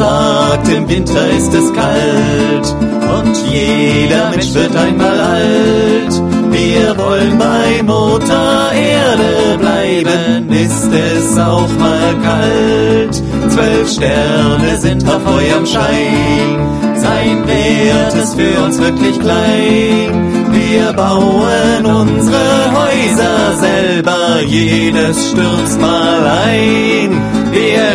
im Winter ist es kalt und jeder Mensch wird einmal alt. Wir wollen bei Mutter Erde bleiben, ist es auch mal kalt. Zwölf Sterne sind auf eurem Schein, sein Wert ist für uns wirklich klein. Wir bauen unsere Häuser selber, jedes stürzt mal ein.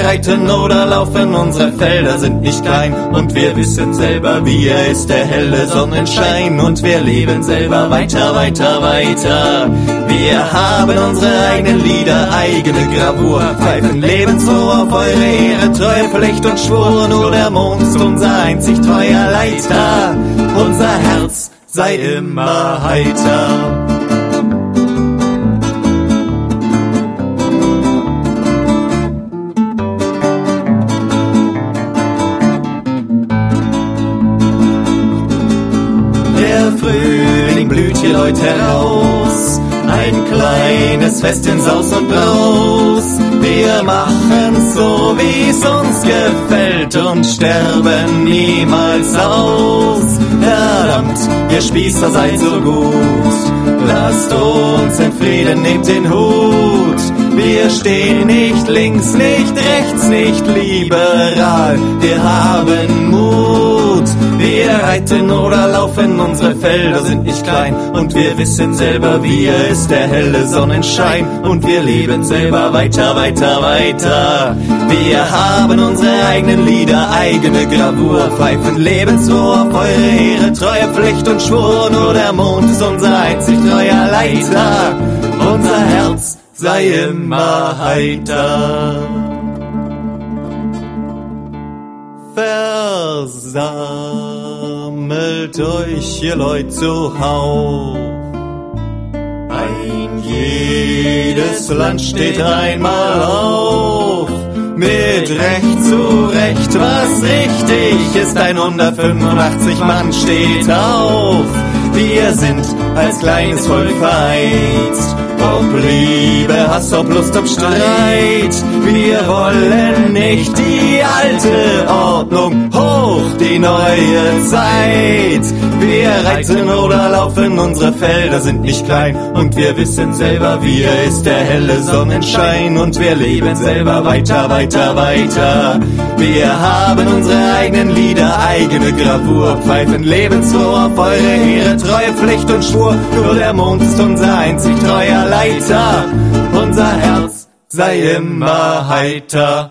Reiten oder laufen, unsere Felder sind nicht klein. Und wir wissen selber, wie er ist der helle Sonnenschein. Und wir leben selber weiter, weiter, weiter. Wir haben unsere eigenen Lieder, eigene Gravur, pfeifen lebensfroh auf eure Ehre, Treue, Pflicht und Schwur, nur der Mond ist unser einzig treuer Leiter, unser Herz sei immer heiter. Der Frühling blüht hier heute heraus. Ein kleines Fest in Saus und Braus. Wir machen's so, wie's uns gefällt und sterben niemals aus. Verdammt, ihr Spießer seid so gut. Lasst uns in Frieden, nehmt den Hut. Wir stehen nicht links, nicht rechts, nicht liberal. Wir haben. Wir reiten oder laufen, unsere Felder sind nicht klein. Und wir wissen selber, wie er ist, der helle Sonnenschein. Und wir leben selber weiter, weiter, weiter. Wir haben unsere eigenen Lieder, eigene Gravur. Pfeifen lebensfroh auf eure Ehre, treue Pflicht und Schwur. Nur der Mond ist unser einzig treuer Leiter. Unser Herz sei immer heiter. Versammelt euch, ihr Leute, zu Haus. Ein jedes Land steht einmal auf. Mit Recht zu Recht, was richtig ist, ein 185 Mann steht auf. Wir sind als kleines Volk vereint. Ob Liebe, Hass, ob Lust, ob Streit. Wir wollen nicht die alte Ordnung, die neue Zeit. Wir reiten oder laufen, unsere Felder sind nicht klein. Und wir wissen selber, wie er ist, der helle Sonnenschein. Und wir leben selber weiter, weiter, weiter. Wir haben unsere eigenen Lieder, eigene Gravur. Pfeifen lebensfroh auf eure Ehre, treue Pflicht und Schwur. Nur der Mond ist unser einzig treuer Leiter. Unser Herz sei immer heiter.